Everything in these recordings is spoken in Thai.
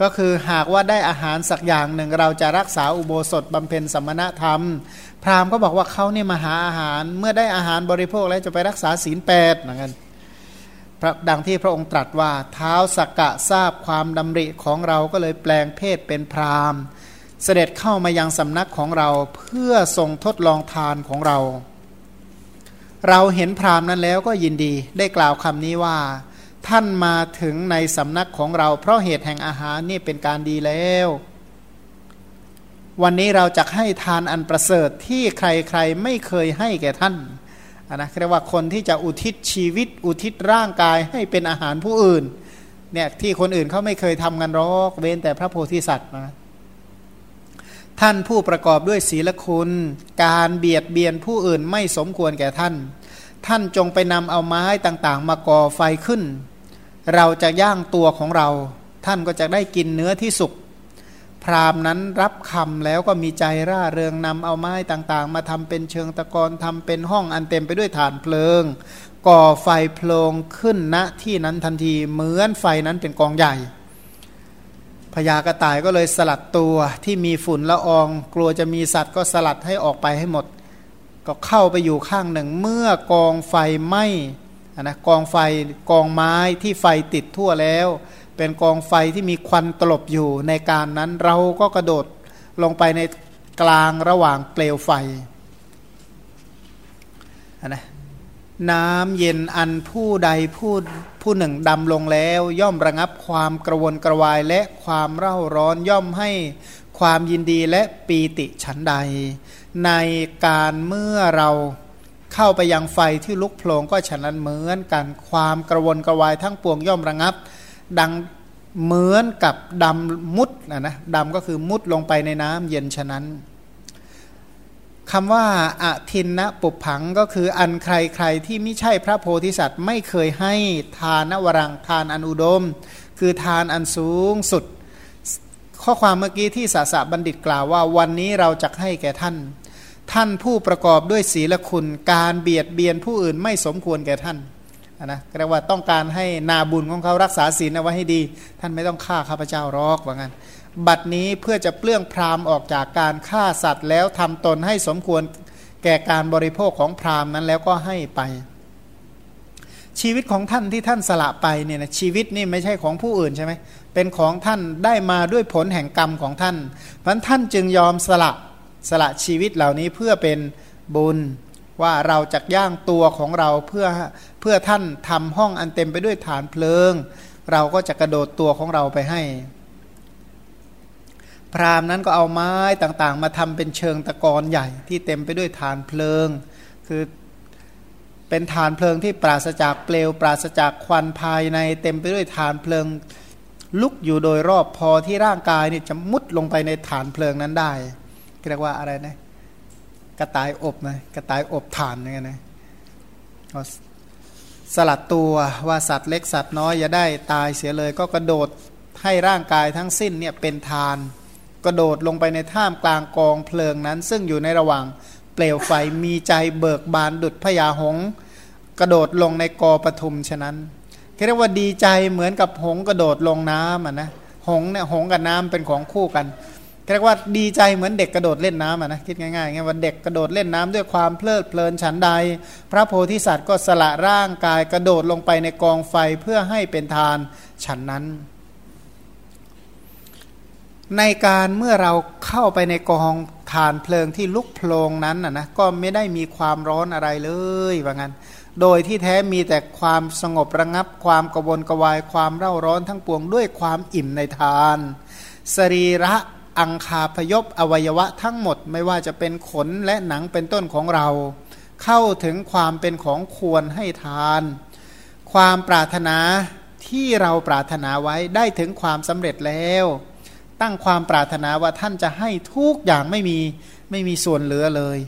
ก็คือหากว่าได้อาหารสักอย่างหนึ่งเราจะรักษาอุโบสถบำเพ็ญสมณธรรม พราหมณ์ก็บอกว่าเขาเนี่ยมาหาอาหารเมื่อได้อาหารบริโภคแล้วจะไปรักษาศีลแปดเหมือนกันดังที่พระองค์ตรัสว่าเท้าสักกะทราบความดำริของเราก็เลยแปลงเพศเป็นพราหมณ์ เสด็จเข้ามายังสำนักของเราเพื่อทรงทดลองทานของเรา เราเห็นพราหมณ์นั้นแล้วก็ยินดีได้กล่าวคำนี้ว่า ท่านมาถึงในสำนักของเรา เพราะเหตุแห่งอาหารนี่เป็นการดีแล้ว วันนี้เราจะให้ทานอันประเสริฐที่ใครๆไม่เคยให้แก่ท่านนะเรียกว่าคนที่จะอุทิศชีวิต อุทิศร่างกายให้เป็นอาหารผู้อื่นเนี่ยที่คนอื่นเขาไม่เคยทำกันรอกเว้นแต่พระโพธิสัตว์นะท่านผู้ประกอบด้วยศีลคุณ การเบียดเบียนผู้อื่นไม่สมควรแก่ท่าน ท่านจงไปนำเอาไม้ต่างๆ มาก่อไฟขึ้น เราจะย่างตัวของเรา ท่านก็จะได้กินเนื้อที่สุกพราหมณ์นั้นรับคำแล้วก็มีใจร่าเริงนำเอาไม้ต่างๆ มาทำเป็นเชิงตะกอนทำเป็นห้องอันเต็มไปด้วยฐานเพลิง ก่อไฟโพลงขึ้นณที่นั้นทันทีเหมือนไฟนั้นเป็นกองใหญ่พญากระต่ายก็เลยสลัดตัวที่มีฝุ่นละออง กลัวจะมีสัตว์ก็สลัดให้ออกไปให้หมด ก็เข้าไปอยู่ข้างหนึ่งเมื่อกองไฟไหม้ นะกองไฟกองไม้ที่ไฟติดทั่วแล้ว เป็นกองไฟที่มีควันตลบอยู่ในการนั้นเราก็กระโดดลงไปในกลางระหว่างเปลวไฟนะน้ำเย็นอันผู้ใดผู้ผู้หนึ่งดำลงแล้ว ย่อมระงับความกระวนกระวายและความเร่าร้อนย่อมให้ความยินดีและปีติฉันใด ในการเมื่อเรา เข้าไปยังไฟที่ลุกโผลงก็ฉะนั้นเหมือนกันความกระวนกระวายทั้งปวงย่อมระงับ ดังเหมือนกับดำมุดนะนะดำก็คือมุดลงไปในน้ำเย็นฉะนั้นคำว่าอะทินนะปุผังก็คืออันใครใครที่ไม่ใช่พระโพธิสัตว์ ไม่เคยให้ทานวรังทานอันอุดม คือทานอันสูงสุด ข้อความเมื่อกี้ที่สาสะบัณฑิตกล่าวว่า วันนี้เราจะให้แก่ท่าน ท่านผู้ประกอบด้วยศีลคุณ การเบียดเบียนผู้อื่นไม่สมควรแก่ท่านนะเรียกว่าต้องการให้นาบุญของเขารักษาศีลเอาไว้ให้ดี ท่านไม่ต้องฆ่าข้าพเจ้ารอกว่างั้น บัดนี้เพื่อจะเปลื้องพรามออกจากการฆ่าสัตว์แล้วทำตนให้สมควรแก่การบริโภคของพรามนั้นแล้วก็ให้ไป ชีวิตของท่านที่ท่านสละไปเนี่ยนะชีวิตนี่ไม่ใช่ของผู้อื่นใช่ไหมเป็นของท่านได้มาด้วยผลแห่งกรรมของท่านเพราะท่านจึงยอมสละ สละชีวิตเหล่านี้เพื่อเป็นบุญว่าเราจะย่างตัวของเราเพื่อเพื่อท่านทำห้องอันเต็มไปด้วยฐานเพลิง เราก็จะกระโดดตัวของเราไปให้ พรามนั้นก็เอาไม้ต่างๆ มาทำเป็นเชิงตะกอนใหญ่ที่เต็มไปด้วยฐานเพลิง คือเป็นฐานเพลิงที่ปราศจากเปลว ปราศจากควันภายในเต็มไปด้วยฐานเพลิง ลุกอยู่โดยรอบพอที่ร่างกายนี่จะมุดลงไปในฐานเพลิงนั้นได้ เรียกว่าอะไรนะกระต่ายอบนะกระต่ายอบถ่านอย่างเงี้ยนะสลัดตัวว่าสัตว์เล็กสัตว์น้อยอย่าได้ตายเสียเลย ก็กระโดดให้ร่างกายทั้งสิ้นเนี่ยเป็นทาน กระโดดลงไปในท่ามกลางกองเพลิงนั้น ซึ่งอยู่ในระหว่างเปลวไฟมีใจเบิกบานดุดพญาหง กระโดดลงในกอปทุมฉะนั้นเรียกว่าดีใจเหมือนกับหงกระโดดลงน้ำอะนะหงเนี่ยหงกับน้ำเป็นของคู่กัน เรียกว่าดีใจเหมือนเด็กกระโดดเล่นน้ำอะนะคิดง่ายๆไงว่าเด็กกระโดดเล่นน้ำด้วยความเพลิดเพลินฉันใด พระโพธิสัตว์ก็สละร่างกายกระโดดลงไปในกองไฟเพื่อให้เป็นทานฉันนั้น ในการเมื่อเราเข้าไปในกองฐานเพลิงที่ลุกโพลงนั้นอะนะก็ไม่ได้มีความร้อนอะไรเลยว่างั้น โดยที่แท้มีแต่ความสงบระงับ ความกระวนกระวายความเร่าร้อนทั้งปวงด้วยความอิ่มในทาน สรีระ อังคาพยพอวัยวะทั้งหมดไม่ว่าจะเป็นขนและหนังเป็นต้นของเรา เข้าถึงความเป็นของควรให้ทาน ความปรารถนาที่เราปรารถนาไว้ได้ถึงความสำเร็จแล้ว ตั้งความปรารถนาว่าท่านจะให้ทุกอย่างไม่มีไม่มีส่วนเหลือเลย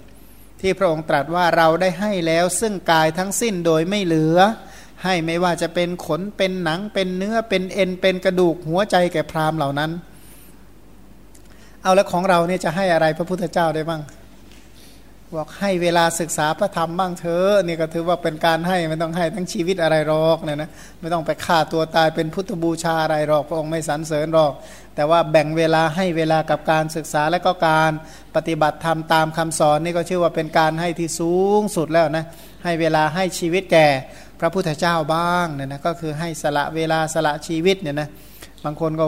ที่พระองค์ตรัสว่าเราได้ให้แล้วซึ่งกายทั้งสิ้นโดยไม่เหลือ ให้ไม่ว่าจะเป็นขนเป็นหนังเป็นเนื้อเป็นเอ็นเป็นกระดูกหัวใจแก่พรามเหล่านั้น เอาแล้วของเราเนี่ยจะให้อะไรพระพุทธเจ้าได้บ้างบอกให้เวลาศึกษาพระธรรมบ้างเถอะนี่ก็ถือว่าเป็นการให้ไม่ต้องให้ทั้งชีวิตอะไรหรอกเนี่ยนะไม่ต้องไปฆ่าตัวตายเป็นพุทธบูชาอะไรหรอกพระองค์ไม่สรรเสริญหรอก แต่ว่าแบ่งเวลาให้เวลากับการศึกษาและก็การปฏิบัติธรรมตามคำสอนนี่ก็ชื่อว่าเป็นการให้ที่สูงสุดแล้วนะให้เวลาให้ชีวิตแก่พระพุทธเจ้าบ้างเนี่ยนะก็คือให้สละเวลาสละชีวิตเนี่ยนะบางคนก็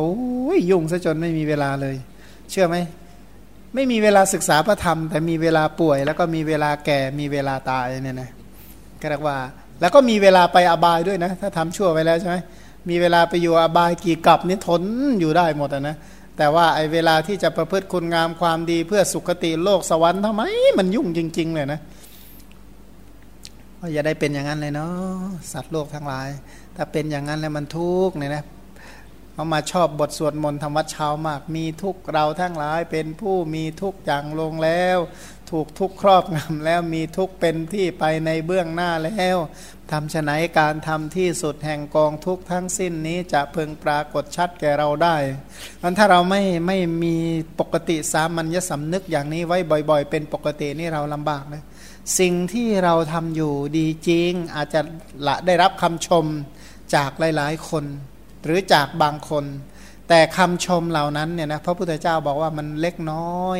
ยุ่งซะจนไม่มีเวลาเลย เชื่อไหมไม่มีเวลาศึกษาพระธรรม แต่มีเวลาป่วย แล้วก็มีเวลาแก่มีเวลาตายเนี่ยนะก็เรียกว่า แล้วก็มีเวลาไปอบายด้วยนะ ถ้าทำชั่วไปแล้วใช่ไหมมีเวลาไปอยู่อบายกี่กับนี่ทนอยู่ได้หมดนะแต่ว่าไอ้เวลาที่จะประพฤติคุณงามความดีเพื่อสุคติโลกสวรรค์ทำไมมันยุ่งจริง ๆ เลยนะอย่าได้เป็นอย่างนั้นเลยเนาะสัตว์โลกทั้งหลาย ถ้าเป็นอย่างนั้นแล้วมันทุกข์เนี่ยนะ เขามาชอบบทสวดมนต์ธรรมวัดเช้ามาก มีทุกเราทั้งหลายเป็นผู้มีทุกอย่างลงแล้ว ถูกทุกครอบงำแล้วมีทุกเป็นที่ไปในเบื้องหน้าแล้วทำฉไหนการทำที่สุดแห่งกองทุกทั้งสิ้นนี้จะเพึงปรากฏชัดแก่เราได้มันถ้าเราไม่ไม่มีปกติสามัญญสำนึกอย่างนี้ไว้บ่อย ๆ เป็นปกตินี่เราลำบากนะสิ่งที่เราทำอยู่ดีจริงอาจจะละได้รับคำชมจากหลาย ๆ คน หรือจากบางคน แต่คำชมเหล่านั้นเนี่ยนะพระพุทธเจ้าบอกว่ามันเล็กน้อย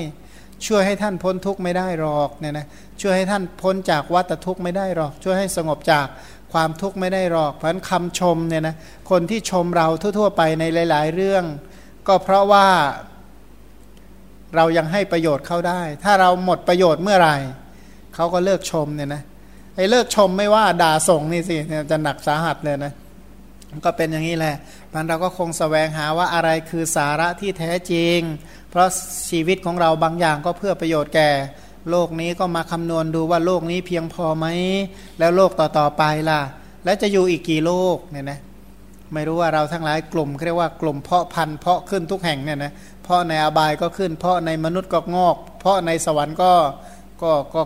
ช่วยให้ท่านพ้นทุกข์ไม่ได้หรอกเนี่ยนะช่วยให้ท่านพ้นจากวัฏทุกข์ไม่ได้หรอก ช่วยให้สงบจากความทุกข์ไม่ได้หรอก เพราะฉะนั้นคำชมเนี่ยนะคนที่ชมเราทั่ว ๆ ไปในหลาย ๆ เรื่อง ก็เพราะว่าเรายังให้ประโยชน์เขาได้ ถ้าเราหมดประโยชน์เมื่อไหร่เขาก็เลิกชมเนี่ยนะไอ้เลิกชมไม่ว่าด่าส่งนี่สิจะหนักสาหัสเลยนะ ก็เป็นอย่างนี้แหละมันเราก็คงสแสวงหาว่าอะไรคือสาระที่แท้จริง เพราะชีวิตของเราบางอย่างก็เพื่อประโยชน์แก่ โลกนี้ก็มาคำนวณดูว่าโลกนี้เพียงพอไหม แล้วโลกต่อๆไปล่ะ แล้วจะอยู่อีกกี่โลกเนี่ยนะไม่รู้ว่าเราทั้งหลายกลุ่มเรียกว่ากลุ่มเพาะพันธุ์เพาะขึ้นทุกแห่งเนี่ยนะเพาะในอบายก็ขึ้น เพาะในมนุษย์ก็งอก เพาะในสวรรค์ก็ก็ก็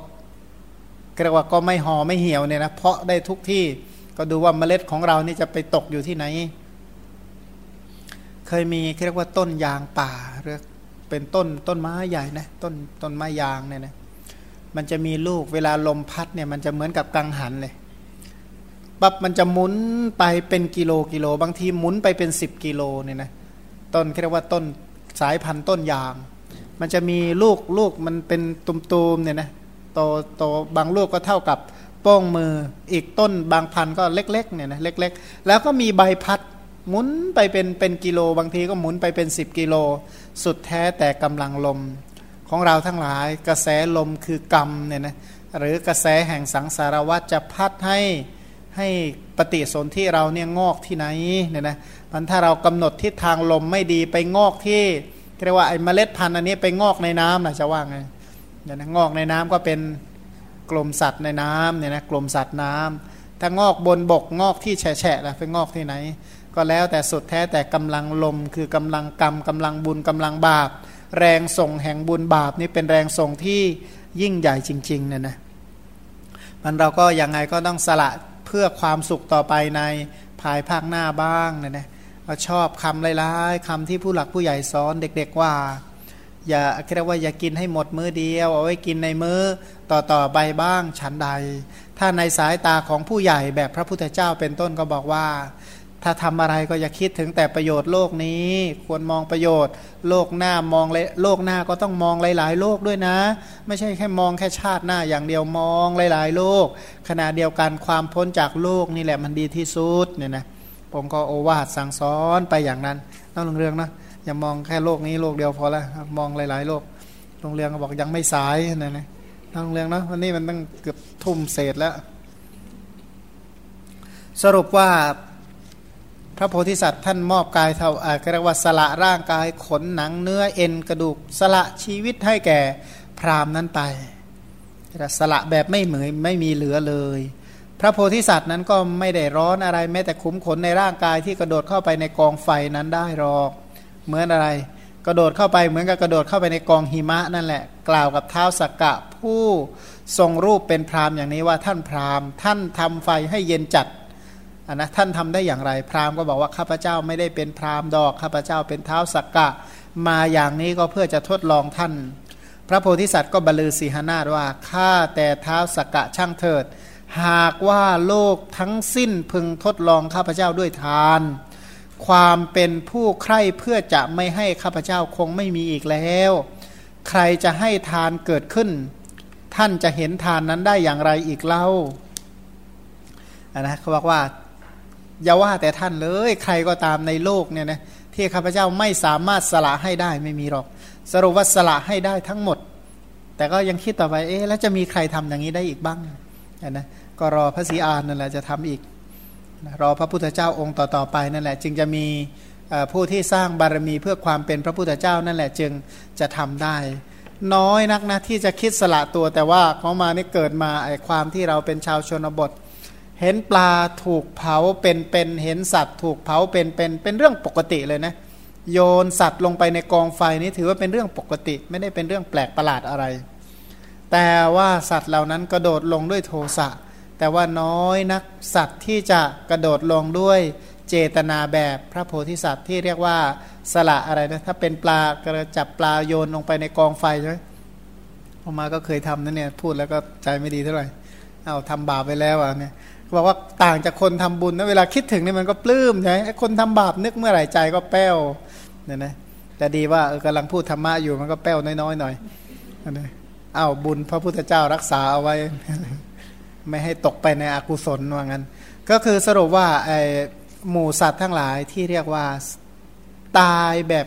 เรียกว่าก็ไม่ห่อไม่เหี่ยวเนี่ยนะเพาะได้ทุกที่ ก็ดูว่าเมล็ดของเรานี่จะไปตกอยู่ที่ไหน เคยมีเรียกว่าต้นยางป่าเรียกเป็นต้นต้นไม้ใหญ่นะต้นต้นไม้ยางเนี่ยนะมันจะมีลูกเวลาลมพัดเนี่ยมันจะเหมือนกับกังหันเลยปั๊บมันจะหมุนไปเป็นกิโลกิโล บางทีหมุนไปเป็นสิบกิโลเนี่ยนะต้นเรียกว่าต้นสายพันธุ์ต้นยาง มันจะมีลูกลูกมันเป็นตุ่มๆเนี่ยนะโตโตบางลูกก็เท่ากับ โป้งมืออีกต้นบางพันก็เล็กๆเนี่ยนะเล็ก ๆ แล้วก็มีใบพัดหมุนไปเป็นเป็นกิโลบางทีก็หมุนไปเป็น 10 กิโล สุดแท้แต่กำลังลมของเราทั้งหลายกระแสลมคือกรรมเนี่ยนะหรือกระแสแห่งสังสารวัฏจะพัดให้ให้ปฏิสนธิเราเนี่ยงอกที่ไหนเนี่ยนะมันถ้าเรากำหนดทิศทางลมไม่ดีไปงอกที่เรียกว่าไอ้เมล็ดพันธุ์อันนี้ไปงอกในน้ำนะจะว่าไงเนี่ยนะงอกในน้ำก็เป็น กลมสัตว์ในน้ำเนี่ยนะกลมสัตว์น้ำถ้างอกบนบกงอกที่แฉะๆล่ะไปงอกที่ไหน ก็แล้วแต่สุดแท้แต่กำลังลม คือกำลังกรรมกำลังบุญกำลังบาป แรงส่งแห่งบุญบาปนี่เป็นแรงส่งที่ยิ่งใหญ่จริงๆเนี่ยนะมันเราก็ยังไงก็ต้องสละเพื่อความสุขต่อไปในภายภาคหน้าบ้างเนี่ยนะเราชอบคำหลายๆคำที่ผู้หลักผู้ใหญ่สอนเด็ก ๆว่า อย่าเรียกว่าอย่ากินให้หมดมื้อเดียว เอาไว้กินในมื้อต่อต่อไปบ้างฉันใด ถ้าในสายตาของผู้ใหญ่แบบพระพุทธเจ้าเป็นต้นก็บอกว่า ถ้าทำอะไรก็อย่าคิดถึงแต่ประโยชน์โลกนี้ ควรมองประโยชน์ โลกหน้ามองเลยโลกหน้าก็ต้องมองหลาย ๆ โลกด้วยนะ ไม่ใช่แค่มองแค่ชาติหน้าอย่างเดียวมองหลาย ๆ โลก ขณะเดียวกันความพ้นจากโลกนี่แหละมันดีที่สุดเนี่ยนะผมก็โอวาทสั่งสอนไปอย่างนั้นต้องเรื่องนะ อย่ามองแค่โลกนี้โลกเดียวพอละมองหลาย ๆ โลกโรงเรียนก็บอกยังไม่สายนะนะโรงเรียนนะวันนี้มันตั้งเกือบทุ่มเศษแล้ว สรุปว่าพระโพธิสัตว์ท่านมอบกายเท่าอ่าเรียกว่าสละร่างกายขนหนังเนื้อเอ็นกระดูก สละชีวิตให้แก่พรามนั้นไปสละแบบไม่เหมือนไม่มีเหลือเลย พระโพธิสัตว์นั้นก็ไม่ได้ร้อนอะไรแม้แต่คุ้มขนในร่างกายที่กระโดดเข้าไปในกองไฟนั้นได้หรอก เหมือนอะไร กระโดดเข้าไปเหมือนกับกระโดดเข้าไปในกองหิมะนั่นแหละ กล่าวกับเท้าสักกะ ผู้ทรงรูปเป็นพรามอย่างนี้ว่าท่านพรามท่านทำไฟให้เย็นจัดนนะท่านทำได้อย่างไร พรามก็บอกว่าข้าพเจ้าไม่ได้เป็นพรามดอกข้าพเจ้าเป็นเท้าสักกะ มาอย่างนี้ก็เพื่อจะทดลองท่าน พระโพธิสัตว์ก็บรรลือสีหนาฏว่าข้าแต่เท้าสักกะช่างเถิด หากว่าโลกทั้งสิ้นพึงทดลองข้าพเจ้าด้วยทาน ความเป็นผู้ใคร่เพื่อจะไม่ให้ข้าพเจ้าคงไม่มีอีกแล้ว ใครจะให้ทานเกิดขึ้น ท่านจะเห็นทานนั้นได้อย่างไรอีกเล่านะเขาบอกว่าอย่าว่าแต่ท่านเลยใครก็ตามในโลกเนี่ยนะที่ข้าพเจ้าไม่สามารถสละให้ได้ไม่มีหรอก สรุปว่าสละให้ได้ทั้งหมด แต่ก็ยังคิดต่อไปเอ๊ะแล้วจะมีใครทำอย่างนี้ได้อีกบ้างนะก็รอพระศรีอานนั่นแหละจะทำอีก รอพระพุทธเจ้าองค์ต่อๆไปนั่นแหละ จึงจะมีผู้ที่สร้างบารมีเพื่อความเป็นพระพุทธเจ้านั่นแหละจึงจะทำได้ น้อยนักนะที่จะคิดสละตัวแต่ว่าเขามานี่เกิดมาไอความที่เราเป็นชาวชนบท เห็นปลาถูกเผาเป็นเป็นเห็นสัตว์ ถูกเผาเป็นเป็นเป็นเรื่องปกติเลยนะโยนสัตว์ลงไปในกองไฟนี้ถือว่าเป็นเรื่องปกติ ไม่ได้เป็นเรื่องแปลกประหลาดอะไร แต่ว่าสัตว์เหล่านั้นกระโดดลงด้วยโทสะ แต่ว่าน้อยนักสัตว์ที่จะกระโดดลงด้วยเจตนาแบบพระโพธิสัตว์ที่เรียกว่าสละอะไรนะถ้าเป็นปลากระจับปลาโยนลงไปในกองไฟใช่ไหมออกมาก็เคยทำนั่นเนี่ยพูดแล้วก็ใจไม่ดีเท่าไหร่เอาทำบาปไปแล้วอะเนี่ยบอกว่าต่างจากคนทำบุญนะเวลาคิดถึงนี่มันก็ปลื้มใช่ไหมคนทำบาปนึกเมื่อไหร่ใจก็แป้วเนี่ยนะแต่ดีว่าเออกำลังพูดธรรมะอยู่มันก็แป้วน้อยๆหน่อยนะอ้าบุญพระพุทธเจ้ารักษาเอาไว้ ไม่ให้ตกไปในอกุศลว่างั้น ก็คือสรุปว่าไอหมู่สัตว์ทั้งหลายที่เรียกว่าตายแบบ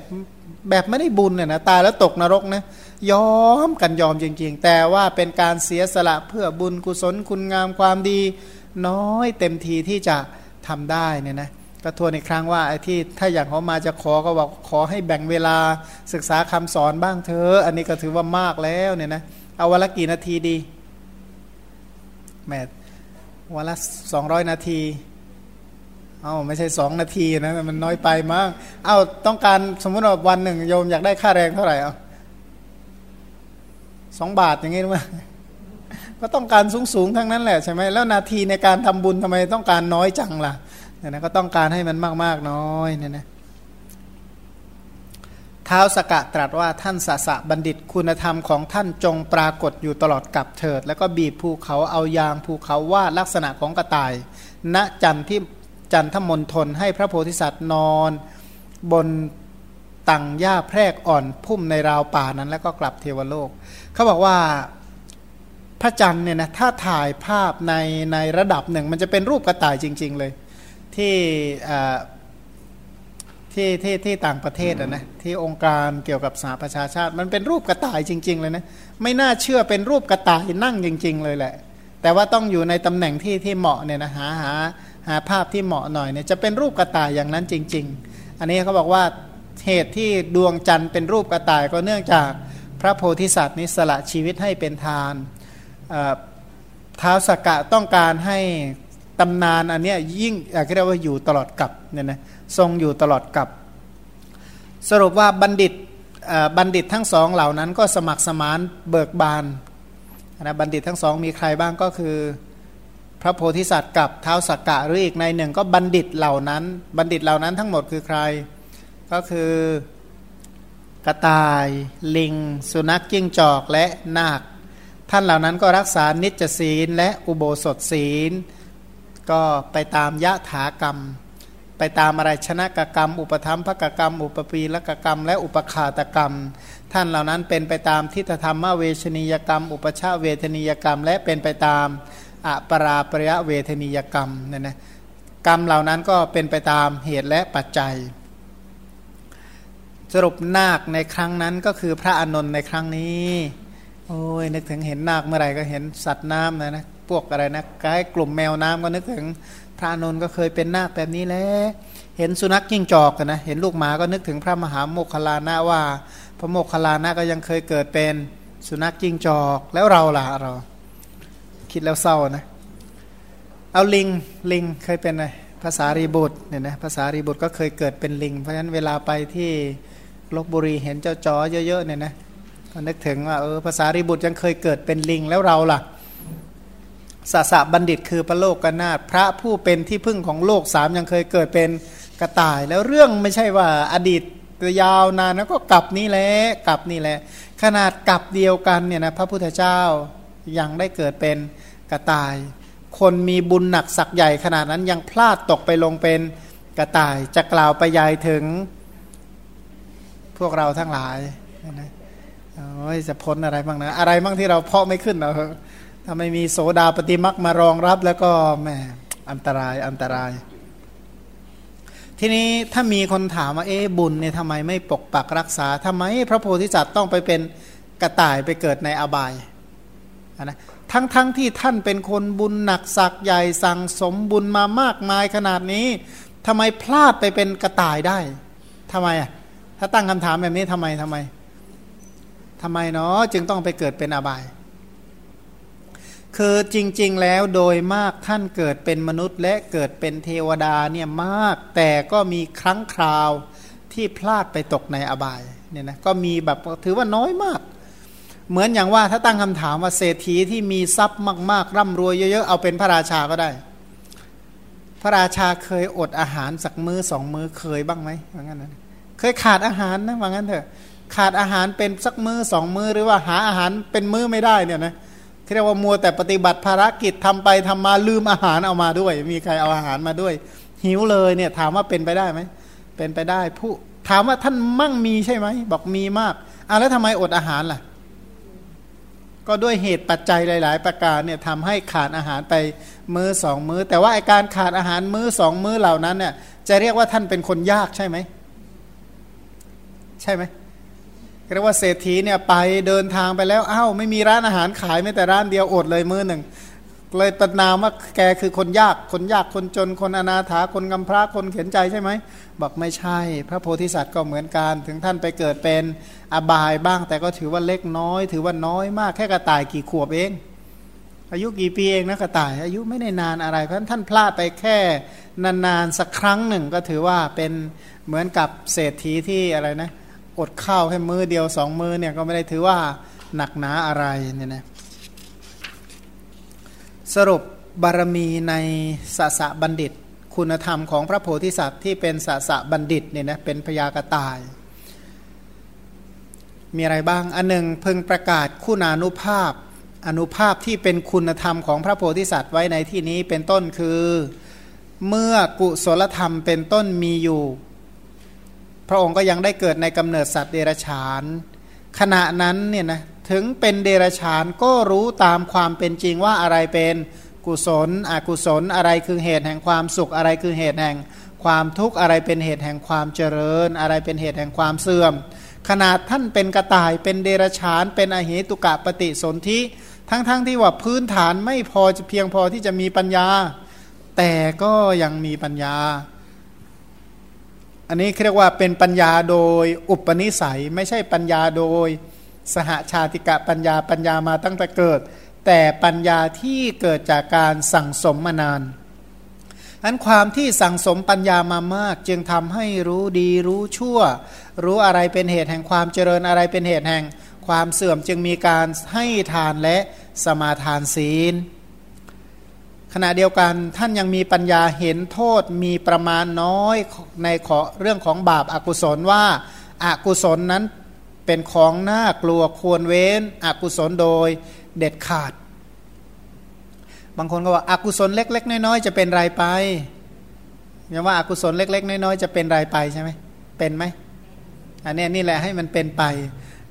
แบบไม่ได้บุญเนี่ยนะตายแล้วตกนรกนะยอมกันยอมจริง ๆ แต่ว่าเป็นการเสียสละเพื่อบุญกุศลคุณงามความดี น้อยเต็มทีที่จะทำได้เนี่ยนะก็ทวนอีกครั้งว่าไอ้ที่ถ้าอย่างเขามาจะขอก็บอกขอให้แบ่งเวลาศึกษาคำสอนบ้างเธออันนี้ก็ถือว่ามากแล้วเนี่ยนะเอาวันละกี่นาทีดี แมวันละสองร้อยนาที เอาไม่ใช่สองนาทีนะ มันน้อยไปมาก เอาต้องการสมมติว่าวันหนึ่งโยมอยากได้ค่าแรงเท่าไหร่เอาสองบาทอย่างงี้หรือเปล่าก็ต้องการสูงสูงทั้งนั้นแหละใช่ไหมแล้วนาทีในการทำบุญทำไมต้องการน้อยจังล่ะเนี่ยนะก็ต้องการให้มันมากๆน้อยเนี่ยนะ ท้าสกะตรัสว่าท่านสสะบัณฑิตคุณธรรมของท่านจงปรากฏอยู่ตลอดกับเถิด แล้วก็บีบภูเขาเอายางภูเขาวาดลักษณะของกระต่าย ณจันที่จันทมนทนให้พระโพธิสัตว์นอน บนตังหญ้าแพรกอ่อนพุ่มในราวป่านั้นแล้วก็กลับเทวโลก เขาบอกว่าพระจันทร์เนี่ยนะถ้าถ่ายภาพในในระดับหนึ่ง มันจะเป็นรูปกระต่ายจริง ๆเลย ที่ ที่ที่ที่ต่างประเทศนะที่องค์การเกี่ยวกับสหประชาชาติ มันเป็นรูปกระต่ายจริง ๆ เลยนะไม่น่าเชื่อเป็นรูปกระต่ายนั่งจริง ๆ เลยแหละ แต่ว่าต้องอยู่ในตำแหน่งที่ที่เหมาะเนี่ยนะหาหาหาภาพที่เหมาะหน่อยเนี่ยจะเป็นรูปกระต่ายอย่างนั้นจริง ๆ อันนี้เขาบอกว่าเหตุที่ดวงจันทร์เป็นรูปกระต่ายก็เนื่องจากพระโพธิสัตว์นี้สละชีวิตให้เป็นทานท้าวสกกะต้องการให้ตำนานอันนี้ยิ่งเรียกว่าอยู่ตลอดกับเนี่ยนะ ทรงอยู่ตลอดกับ สรุปว่าบัณฑิตบัณฑิตทั้งสองเหล่านั้นก็สมัครสมานเบิกบานนะบัณฑิตทั้งสองมีใครบ้างก็คือ พระโพธิสัตว์กับเท้าสักกะหรืออีกในหนึ่งก็บัณฑิตเหล่านั้น บัณฑิตเหล่านั้นทั้งหมดคือใคร ก็คือกระต่าย ลิง สุนัขจิ้งจอกและนาค ท่านเหล่านั้นก็รักษานิจศีลและอุโบสถศีล ก็ไปตามยะถากรรม ไปตามอะไรชนะกกรรม อุปธรรมภกกรรม อุปปีละกกรรม และอุปขาตกรรม ท่านเหล่านั้นเป็นไปตามทิฏฐธรรมเวชนียกรรม อุปชาเวทนียกรรม และเป็นไปตามอปราปริยเวทนียกรรมเนี่ยนะกรรมเหล่านั้นก็เป็นไปตามเหตุและปัจจัย สรุปนาคในครั้งนั้นก็คือพระอนนท์ในครั้งนี้ โอ้ยนึกถึงเห็นนาคเมื่อไหร่ก็เห็นสัตว์น้ำนะนะพวกอะไรนะกายกลุ่มแมวน้ำก็นึกถึง พระนนท์ก็เคยเป็นนาคแบบนี้แหละเห็นสุนัขยิ่งจอกนะเห็นลูกหมาก็นึกถึงพระมหาโมคคลานะว่า พระโมคคลานะก็ยังเคยเกิดเป็นสุนัขยิ่งจอกแล้วเราล่ะเรา คิดแล้วเศร้านะเอาลิงลิงเคยเป็นไงภาษารีบุตรเนี่ยนะภาษารีบุตรก็เคยเกิดเป็นลิง เพราะฉะนั้นเวลาไปที่ลบบุรีเห็นเจ้าจอเยอะๆเนี่ยนะก็นึกถึงว่าเออภาษาริบุตรยังเคยเกิดเป็นลิงแล้วเราล่ะ สสะบัณฑิตคือพระโลกกนาถพระผู้เป็นที่พึ่งของโลกสามยังเคยเกิดเป็นกระต่าย แล้วเรื่องไม่ใช่ว่าอดีตยาวนานแล้วก็กลับนี่แหละกลับนี่แหละ ขนาดกลับเดียวกันเนี่ยนะพระพุทธเจ้ายังได้เกิดเป็นกระต่าย คนมีบุญหนักสักใหญ่ขนาดนั้นยังพลาดตกไปลงเป็นกระต่ายจะกล่าวไปยายถึงพวกเราทั้งหลายนะโอ้ยจะพ้นอะไรบ้างนะ อะไรบ้างที่เราเพาะไม่ขึ้นเรา ถ้าไม่มีโสดาปฏิมักมารองรับแล้วก็แหมอันตรายอันตราย ทีนี้ถ้ามีคนถามว่าเอ๊บุญเนี่ยทำไมไม่ปกปักรักษาทำไมพระโพธิสัตว์ต้องไปเป็นกระต่ายไปเกิดในอบายนะทั้งๆทที่ท่านเป็นคนบุญหนักศักใหญ่สั่งสมบุญมามากมายขนาดนี้ทำไมพลาดไปเป็นกระต่ายได้ทำไมอะถ้าตั้งคำถามแบบนี้ทำไมทำไมทำไมเนาะจึงต้องไปเกิดเป็นอบาย คือจริง ๆ แล้วโดยมากท่านเกิดเป็นมนุษย์และเกิดเป็นเทวดาเนี่ยมาก แต่ก็มีครั้งคราวที่พลาดไปตกในอบายเนี่ยนะก็มีแบบถือว่าน้อยมาก เหมือนอย่างว่าถ้าตั้งคำถามว่าเศรษฐีที่มีทรัพย์มากๆ ร่ำรวยเยอะๆ เอาเป็นพระราชาก็ได้ พระราชาเคยอดอาหารสักมือสองมือเคยบ้างไหมว่างั้นนะเคยขาดอาหารนะว่างั้นเถอะ ขาดอาหารเป็นสักมือสองมือหรือว่าหาอาหารเป็นมือไม่ได้เนี่ยนะ เรียกว่ามัวแต่ปฏิบัติภารกิจทำไปทำมาลืมอาหารเอามาด้วย มีใครเอาอาหารมาด้วย หิวเลยเนี่ยถามว่าเป็นไปได้ไหมเป็นไปได้ผู้ถามว่าท่านมั่งมีใช่ไหมบอกมีมากอะแล้วทำไมอดอาหารล่ะ ก็ด้วยเหตุปัจจัยหลาย ๆ ประการเนี่ยทำให้ขาดอาหารไปมือสองมือ แต่ว่าอาการขาดอาหารมือสองมือเหล่านั้นเนี่ยจะเรียกว่าท่านเป็นคนยากใช่ไหมใช่ไหม เรียกว่าเศรษฐีเนี่ยไปเดินทางไปแล้วอ้าวไม่มีร้านอาหารขายไม่แต่ร้านเดียวอดเลยมือหนึ่ง เลยประนามว่าแกคือคนยากคนยากคนจนคนอนาถาคนกำพร้าคนเข็นใจใช่ไหมบอกไม่ใช่ พระโพธิสัตว์ก็เหมือนกันถึงท่านไปเกิดเป็นอบายบ้าง แต่ก็ถือว่าเล็กน้อย ถือว่าน้อยมากแค่กระต่ายกี่ขวบเอง อายุกี่ปีเองนะกระต่าย อายุไม่ได้นานอะไร เพราะท่านพลาดไปแค่นานๆสักครั้งหนึ่งก็ถือว่าเป็นเหมือนกับเศรษฐีที่อะไรนะ อดข้าวแค่มือเดียวสองมือเนี่ยก็ไม่ได้ถือว่าหนักหนาอะไรเนี่ยนะสรุปบารมีในสสะบัณฑิต คุณธรรมของพระโพธิสัตว์ที่เป็นสสะบัณฑิตเนี่ยนะเป็นพยากตาย มีอะไรบ้างอันหนึ่งพึงประกาศคุณานุภาพอนุภาพที่เป็นคุณธรรมของพระโพธิสัตว์ไว้ในที่นี้เป็นต้นคือ เมื่อกุศลธรรมเป็นต้นมีอยู่ พระองค์ก็ยังได้เกิดในกำเนิดสัตว์เดรัจฉาน ขณะนั้นเนี่ยนะถึงเป็นเดรัจฉานก็รู้ตามความเป็นจริงว่าอะไรเป็นกุศล อกุศลอะไรคือเหตุแห่งความสุขอะไรคือเหตุแห่งความทุกข์อะไรเป็นเหตุแห่งความเจริญ อะไรเป็นเหตุแห่งความเสื่อม ขนาดท่านเป็นกระต่ายเป็นเดรัจฉาน เป็นอเหตุกะปฏิสนธิทั้งๆทที่ว่าพื้นฐานไม่พอจะเพียงพอที่จะมีปัญญา แต่ก็ยังมีปัญญา อันนี้เรียกว่าเป็นปัญญาโดยอุปนิสัย ไม่ใช่ปัญญาโดยสหชาติกะปัญญาปัญญามาตั้งแต่เกิด แต่ปัญญาที่เกิดจากการสั่งสมมานานอันความที่สั่งสมปัญญามามาก จึงทำให้รู้ดีรู้ชั่ว รู้อะไรเป็นเหตุแห่งความเจริญอะไรเป็นเหตุแห่ง ความเสื่อมจึงมีการให้ทานและสมาทานศีล ขณะเดียวกันท่านยังมีปัญญาเห็นโทษมีประมาณน้อยในขอเรื่องของบาปอากุศลว่าอากุศลนั้นเป็นของน่ากลัวควรเว้นอกุศลโดยเด็ดขาด บางคนก็ว่าอากุศลเล็ก ๆ น้อยๆจะเป็นไรไปยังว่าอากุศลเล็ก ๆ น้อยๆจะเป็นไรไปใช่ไหมเป็นไหมอันนี้นี่แหละให้มันเป็นไป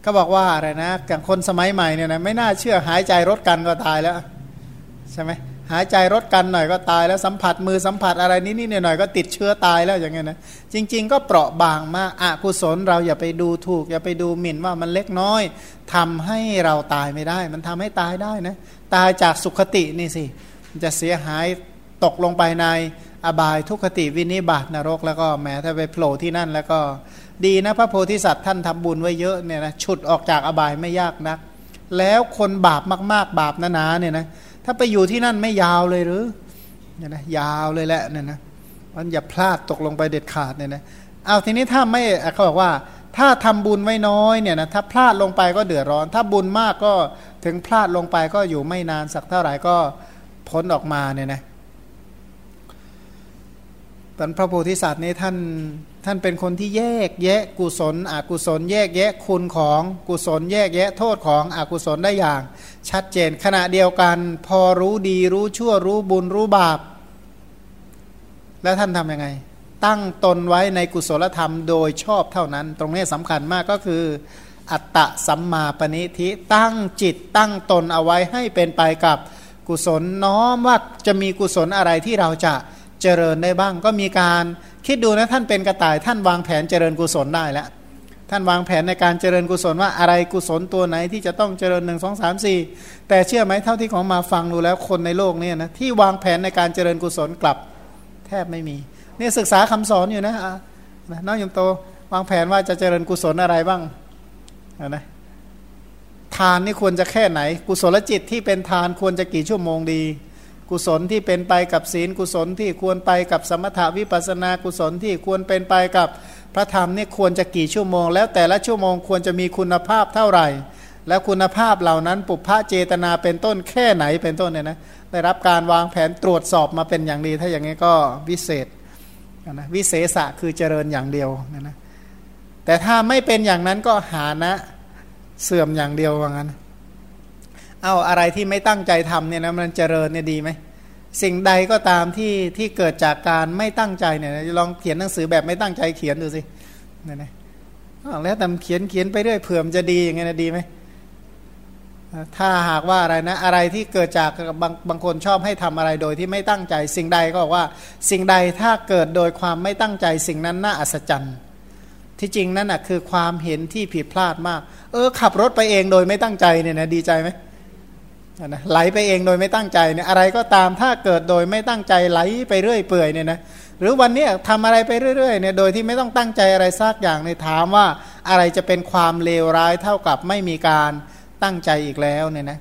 ก็บอกว่าอะไรนะอย่างคนสมัยใหม่เนี่ยนะไม่น่าเชื่อหายใจรถกันก็ตายแล้วใช่ไหม หายใจรถกันหน่อยก็ตายแล้วสัมผัสมือสัมผัสอะไรนิดๆหน่อยๆก็ติดเชื้อตายแล้วอย่างเงี้ยนะจริง ๆ ก็เปราะบางมากอกุศลเราอย่าไปดูถูก อย่าไปดูหมิ่นว่ามันเล็กน้อยทำให้เราตายไม่ได้ มันทำให้ตายได้นะตายจากสุขตินี่สิจะเสียหายตกลงไปในอบายทุกขติวินิบาตนรก แล้วก็แม้ถ้าไปโผล่ที่นั่นแล้วก็ดีนะพระโพธิสัตว์ท่านทำบุญไว้เยอะเนี่ยนะฉุดออกจากอบายไม่ยากนัก แล้วคนบาปมาก ๆ บาปหนาๆเนี่ยนะ ถ้าไปอยู่ที่นั่นไม่ยาวเลยหรือเนี่ยนะยาวเลยแหละเนี่ยนะมันอย่าพลาดตกลงไปเด็ดขาดเนี่ยนะเอาทีนี้ถ้าไม่เขาบอกว่า ถ้าทำบุญไว้น้อยเนี่ยนะถ้าพลาดลงไปก็เดือดร้อน ถ้าบุญมากก็ถึงพลาดลงไปก็อยู่ไม่นานสักเท่าไหร่ก็พ้นออกมาเนี่ยนะตอนพระโพธิสัตว์นี่ท่าน ท่านเป็นคนที่แยกแยะกุศล อกุศล แยกแยะคุณของกุศล แยกแยะโทษของอกุศลได้อย่าง ชัดเจนขณะเดียวกัน พอรู้ดีรู้ชั่วรู้บุญรู้บาป แล้วท่านทำยังไง ตั้งตนไว้ในกุศลธรรมโดยชอบเท่านั้น ตรงนี้สำคัญมากก็คือ อัตตะสัมมาปณิธิตั้งจิตตั้งตนเอาไว้ให้เป็นไปกับกุศลน้อมว่าจะมีกุศลอะไรที่เราจะ เจริญได้บ้าง ก็มีการคิดดูนะท่านเป็นกระต่าย ท่านวางแผนเจริญกุศลได้แล้วท่านวางแผนในการเจริญกุศลว่าอะไรกุศลตัวไหนที่จะต้องเจริญหนึ่งสองสามสี่แต่เชื่อไหมเท่าที่ของมาฟังดูแล้วคนในโลกเนี้นะที่วางแผนในการเจริญกุศลกลับ แทบไม่มีนี่ศึกษาคำสอนอยู่นะน้องยมโตวางแผนว่าจะเจริญกุศลอะไรบ้างนะทานนี่ควรจะแค่ไหน กุศลจิตที่เป็นทานควรจะกี่ชั่วโมงดี กุศลที่เป็นไปกับศีลกุศลที่ควรไปกับสมถาวิปัสนากุศลที่ควรเป็นไปกับพระธรรมนี่ควรจะกี่ชั่วโมง แล้วแต่ละชั่วโมงควรจะมีคุณภาพเท่าไหร่ แล้วคุณภาพเหล่านั้นปุพพะเจตนาเป็นต้นแค่ไหนเป็นต้นเนี่ยนะได้รับการวางแผนตรวจสอบมาเป็นอย่างดีถ้าอย่างนี้ก็วิเศษนะวิเศษะคือเจริญอย่างเดียวนะนะแต่ถ้าไม่เป็นอย่างนั้นก็หานะเสื่อมอย่างเดียวว่างั้น เอาอะไรที่ไม่ตั้งใจทำเนี่ยนะมันเจริญเนี่ยดีไหมสิ่งใดก็ตามที่ที่เกิดจากการไม่ตั้งใจเนี่ยลองเขียนหนังสือแบบไม่ตั้งใจเขียนดูสิเนี่ยนะแล้วแต่เขียนเขียนไปเรื่อยเผื่อมจะดีอย่างเงี้ยนะดีไหมถ้าหากว่าอะไรนะอะไรที่เกิดจากบางบางคนชอบให้ทำอะไรโดยที่ไม่ตั้งใจ สิ่งใดก็บอกว่า สิ่งใดถ้าเกิดโดยความไม่ตั้งใจ สิ่งนั้นน่าอัศจรรย์ ที่จริงนั่นนะคือความเห็นที่ผิดพลาดมาก เออขับรถไปเองโดยไม่ตั้งใจเนี่ยนะดีใจไหม นะไหลไปเองโดยไม่ตั้งใจเนี่ยอะไรก็ตามถ้าเกิดโดยไม่ตั้งใจไหลไปเรื่อยเปื่อยเนี่ยนะหรือวันนี้ทำอะไรไปเรื่อยๆเนี่ยโดยที่ไม่ต้องตั้งใจอะไรสักอย่างในถามว่าอะไรจะเป็นความเลวร้ายเท่ากับไม่มีการตั้งใจอีกแล้วเนี่ยนะ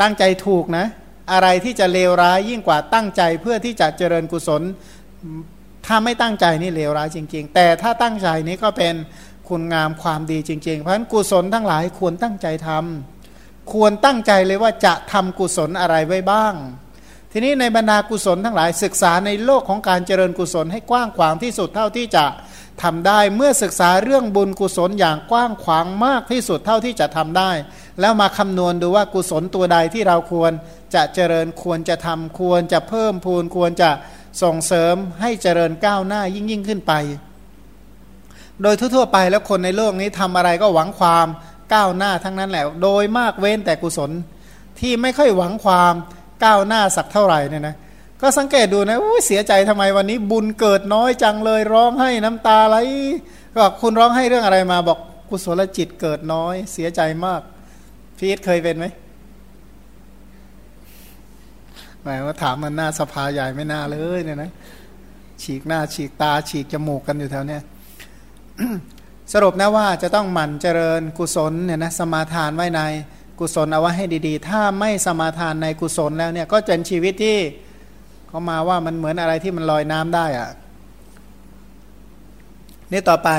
ตั้งใจถูกนะอะไรที่จะเลวร้ายยิ่งกว่าตั้งใจเพื่อที่จะเจริญกุศล ถ้าไม่ตั้งใจนี่เลวร้ายจริง ๆ แต่ถ้าตั้งใจนี้ก็เป็นคุณงามความดีจริง ๆ เพราะฉะนั้นกุศลทั้งหลายควรตั้งใจทำ ควรตั้งใจเลยว่าจะทำกุศลอะไรไว้บ้าง ทีนี้ในบรรดากุศลทั้งหลายศึกษาในโลกของการเจริญกุศลให้กว้างขวางที่สุดเท่าที่จะทำได้เมื่อศึกษาเรื่องบุญกุศลอย่างกว้างขวางมากที่สุดเท่าที่จะทำได้ แล้วมาคำนวณดูว่ากุศลตัวใดที่เราควรจะเจริญควรจะทำควรจะเพิ่มพูนควรจะส่งเสริมให้เจริญก้าวหน้ายิ่งยิ่งขึ้นไป โดยทั่วๆไปแล้วคนในโลกนี้ทำอะไรก็หวังความ ก้าวหน้าทั้งนั้นแหละ โดยมากเว้นแต่กุศลที่ไม่ค่อยหวังความก้าวหน้าสักเท่าไหร่เนี่ยนะก็สังเกตดูนะเสียใจทำไมวันนี้บุญเกิดน้อยจังเลยร้องให้น้ำตาไหลก็คุณร้องให้เรื่องอะไรมาบอกกุศลจิตเกิดน้อย เสียใจมากพีทเคยเป็นไหมหมายว่าถามมันหน้าสภาใหญ่ไม่น่าเลยเนี่ยนะฉีกหน้าฉีกตาฉีกจมูกกันอยู่แถวเนี้ย สรุปนะว่าจะต้องหมั่นเจริญกุศลเนี่ยนะสมาทานไว้ในกุศลเอาไว้ให้ดีๆ ถ้าไม่สมาทานในกุศลแล้วเนี่ยก็เป็นชีวิตที่เขามาว่ามันเหมือนอะไรที่มันลอยน้ำได้อะนี่ต่อไป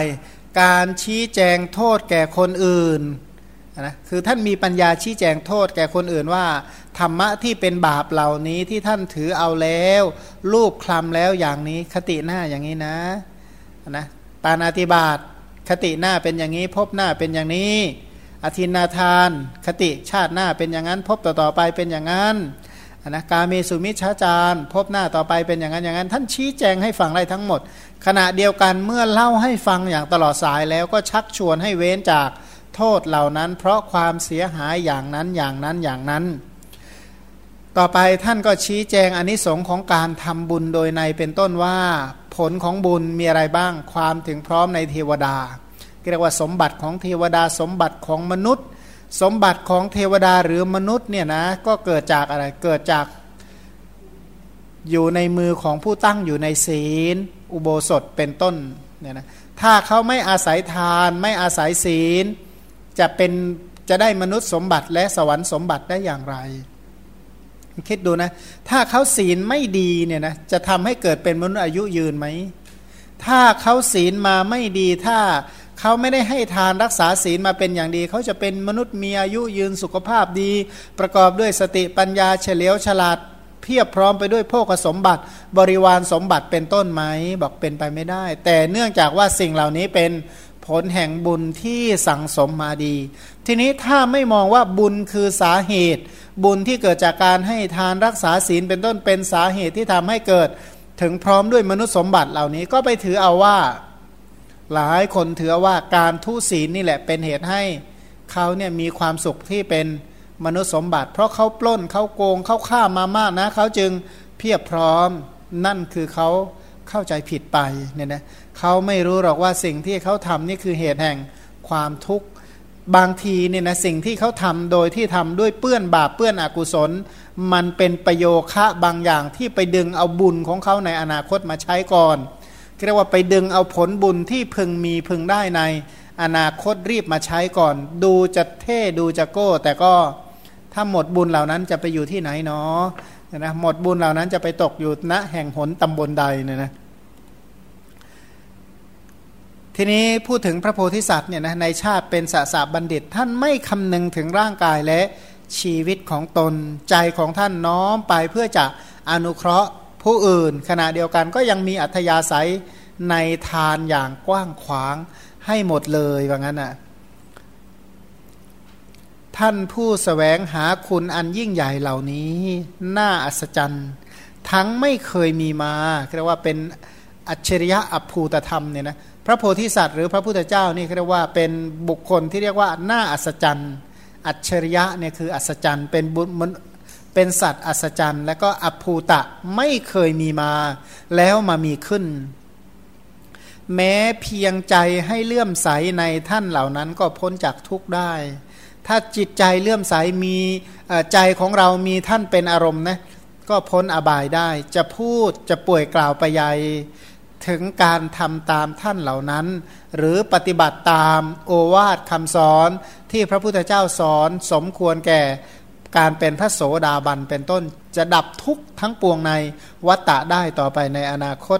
การชี้แจงโทษแก่คนอื่นนะคือท่านมีปัญญาชี้แจงโทษแก่คนอื่นว่า ธรรมะที่เป็นบาปเหล่านี้ที่ท่านถือเอาแล้วรูปคลำแล้วอย่างนี้คติหน้าอย่างนี้นะนะปานาติบาต คติหน้าเป็นอย่างนี้ พบหน้าเป็นอย่างนี้ อธินาทาน คติชาติหน้าเป็นอย่างนั้น พบต่อต่อไปเป็นอย่างนั้นนะกาเมสุมิชฌาจารพบหน้าต่อไปเป็นอย่างนั้นอย่างนั้น ท่านชี้แจงให้ฟังได้ทั้งหมด ขณะเดียวกันเมื่อเล่าให้ฟังอย่างตลอดสายแล้วก็ชักชวนให้เว้นจากโทษเหล่านั้น เพราะความเสียหายอย่างนั้นอย่างนั้นอย่างนั้น ต่อไปท่านก็ชี้แจงอนนิสงค์ของการทำบุญโดยในเป็นต้นว่าผลของบุญมีอะไรบ้างความถึงพร้อมในเทวดาเรียกว่าสมบัติของเทวดาสมบัติของมนุษย์ สมบัติของเทวดาหรือมนุษย์เนี่ยนะก็เกิดจากอะไรเกิดจากอยู่ในมือของผู้ตั้งอยู่ในศีล อุโบสถเป็นต้นเนี่ยนะถ้าเขาไม่อาศัยทานไม่อาศัยศีล จะเป็นจะได้มนุษย์สมบัติและสวรรค์สมบัติได้อย่างไร คิดดูนะ ถ้าเขาศีลไม่ดีเนี่ยนะจะทำให้เกิดเป็นมนุษย์อายุยืนไหม ถ้าเขาศีลมาไม่ดี ถ้าเขาไม่ได้ให้ทานรักษาศีลมาเป็นอย่างดี เขาจะเป็นมนุษย์มีอายุยืนสุขภาพดี ประกอบด้วยสติปัญญาเฉลียวฉลาดเพียบพร้อมไปด้วยโภคสมบัติ บริวารสมบัติเป็นต้นไหมบอกเป็นไปไม่ได้ แต่เนื่องจากว่าสิ่งเหล่านี้เป็น ผลแห่งบุญที่สั่งสมมาดี ทีนี้ถ้าไม่มองว่าบุญคือสาเหตุ บุญที่เกิดจากการให้ทานรักษาศีลเป็นต้นเป็นสาเหตุที่ทำให้เกิด ถึงพร้อมด้วยมนุษย์สมบัติเหล่านี้ก็ไปถือเอาว่า หลายคนถือว่าการทุศีลนี่แหละเป็นเหตุให้เขาเนี่ยมีความสุขที่เป็นมนุษย์สมบัติ เพราะเขาปล้นเขาโกงเขาฆ่ามามากนะเขาจึงเพียบพร้อมนั่นคือเขาเข้าใจผิดไปเนี่ยนะ เขาไม่รู้หรอกว่าสิ่งที่เขาทำนี่คือเหตุแห่งความทุกข์บางทีเนี่ยนะสิ่งที่เขาทำโดยที่ทำด้วยเปื้อนบาปเปื้อนอกุศล มันเป็นประโยคะบางอย่างที่ไปดึงเอาบุญของเขาในอนาคตมาใช้ก่อนเรียกว่าไปดึงเอาผลบุญที่พึงมีพึงได้ในอนาคตรีบมาใช้ก่อน ดูจะเท่ดูจะโก้ แต่ก็ถ้าหมดบุญเหล่านั้นจะไปอยู่ที่ไหนเนาะนะหมดบุญเหล่านั้นจะไปตกอยู่ณแห่งหนตำบลใดเนี่ยนะ ทีนี้พูดถึงพระโพธิสัตว์เนี่ยนะในชาติเป็นสสาบัณฑิต ท่านไม่คำนึงถึงร่างกายและชีวิตของตนใจของท่านน้อมไปเพื่อจะอนุเคราะห์ผู้อื่น ขณะเดียวกันก็ยังมีอัธยาศัยในทานอย่างกว้างขวางให้หมดเลยว่างั้นอะท่านผู้สแสวงหาคุณอันยิ่งใหญ่เหล่านี้ น่าอัศจรรย์ทั้งไม่เคยมีมาเรียกว่าเป็นอัจฉริยะอภูตธรรมเนี่ยนะ พระโพธิสัตว์หรือพระพุทธเจ้านี่เรียกว่าเป็นบุคคลที่เรียกว่าน่าอัศจรรย์ อัจฉริยะเนี่ยคืออัศจรรย์ เป็นบุญมันเป็นสัตว์อัศจรรย์ และก็อภูตะไม่เคยมีมา แล้วมามีขึ้น แม้เพียงใจให้เลื่อมใสในท่านเหล่านั้นก็พ้นจากทุกข์ได้ ถ้าจิตใจเลื่อมใสมีใจของเรามีท่านเป็นอารมณ์นะก็พ้นอบายได้ จะพูดจะป่วยกล่าวไปใหญ่ ถึงการทำตามท่านเหล่านั้น หรือปฏิบัติตามโอวาทคำสอนที่พระพุทธเจ้าสอนสมควรแก่การเป็นพระโสดาบันเป็นต้นจะดับทุกข์ทั้งปวงในวัตตะได้ต่อไปในอนาคต